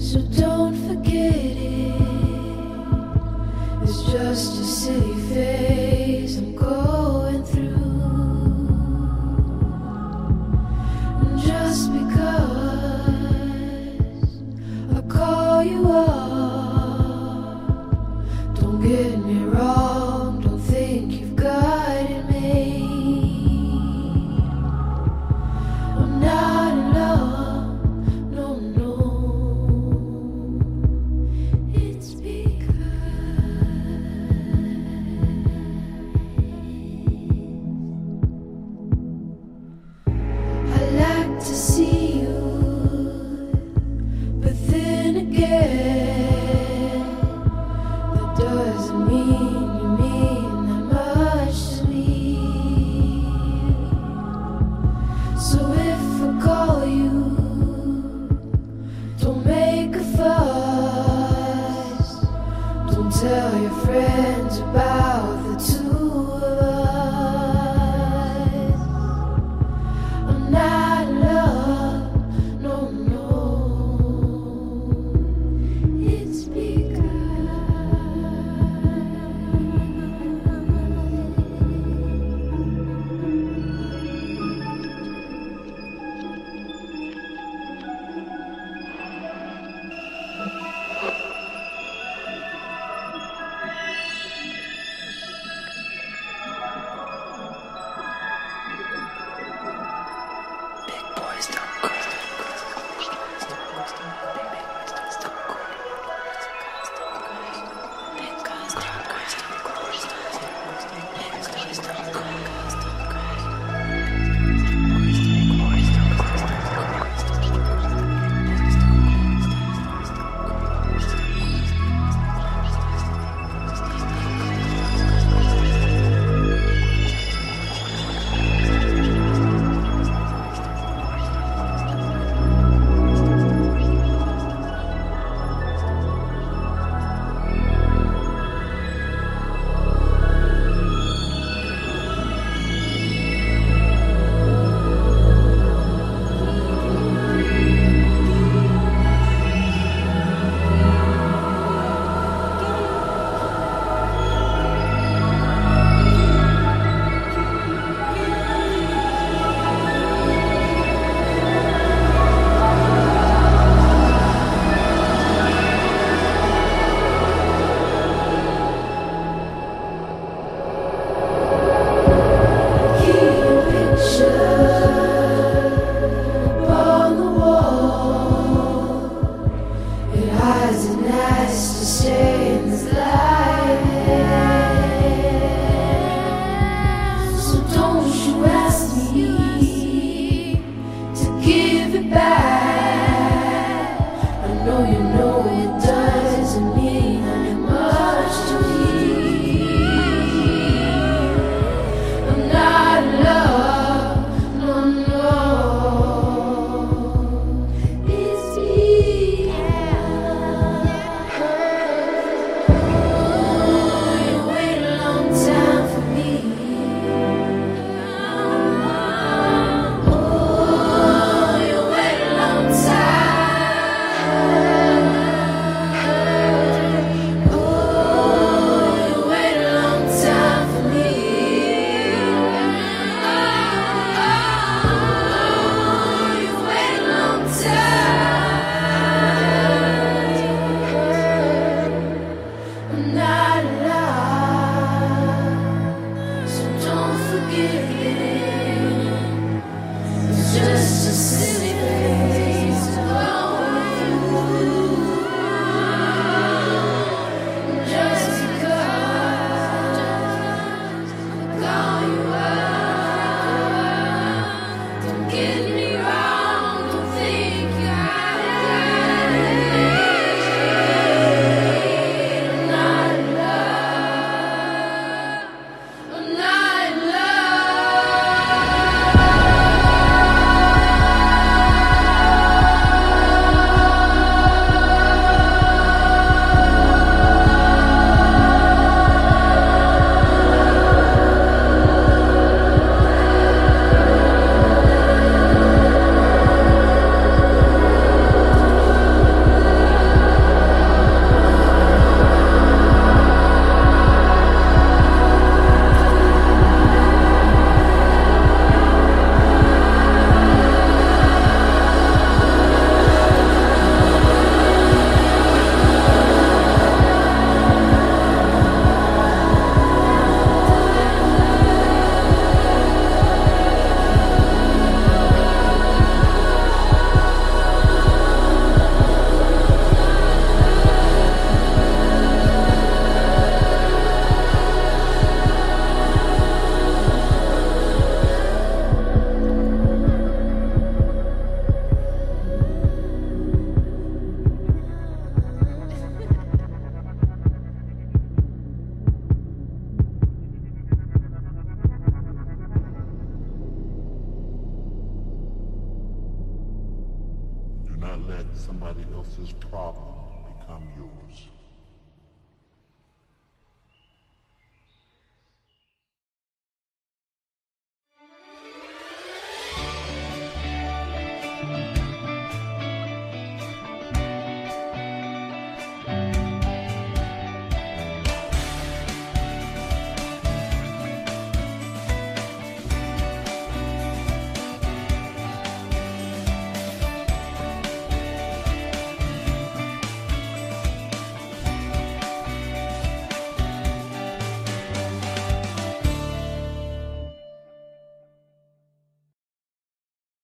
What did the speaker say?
So don't forget it. It's just a silly phase I'm going through. And just because I call you up. tell your friends. wise and nice to say. Else's problem become yours.